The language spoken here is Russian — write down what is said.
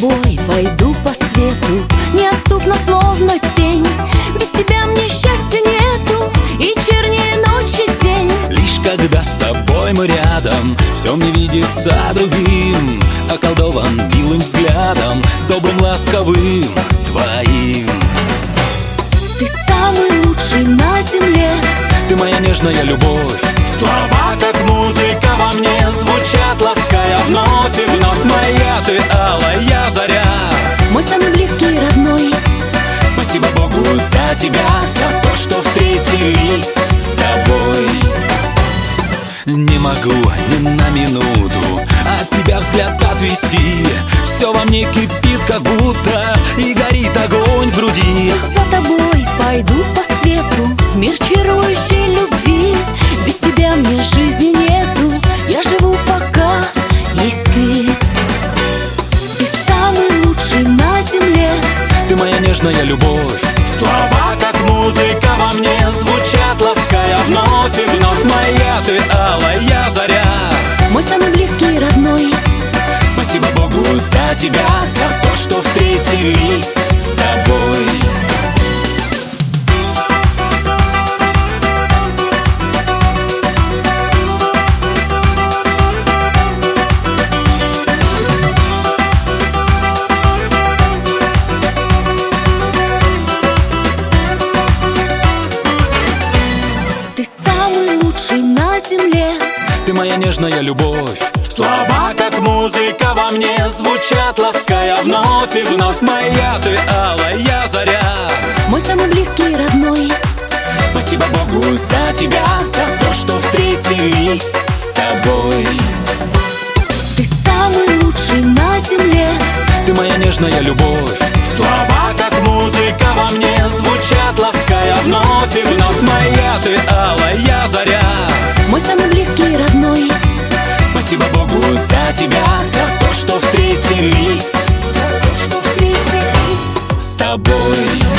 пойду по свету. Неотступно, словно тень. Без тебя мне счастья нету. И чернее ночи день. Лишь когда с тобой мы рядом Все мне видится другим. Околдован милым взглядом Добрым, ласковым твоим. Ты самый лучший на земле. Ты моя нежная любовь. Слова, тебя За то, что встретились с тобой. Не могу ни на минуту От тебя взгляд отвести. Все во мне кипит, как будто И горит огонь в груди. За тобой пойду по свету В мир чарующей любви. Без тебя мне жизни нету Я живу пока есть ты. Ты самый лучший на земле. Ты моя нежная любовь. Слова, тебя За то, что встретились с тобой. Ты самый лучший на земле. Ты моя нежная любовь. Слова, как музыка Звучат, лаская вновь и вновь. Моя ты алая заря. Мой самый близкий и родной. Спасибо Богу за тебя За то, что встретились с тобой. Ты самый лучший на земле. Ты моя нежная любовь. Слова, как музыка во мне Звучат, лаская вновь тобой.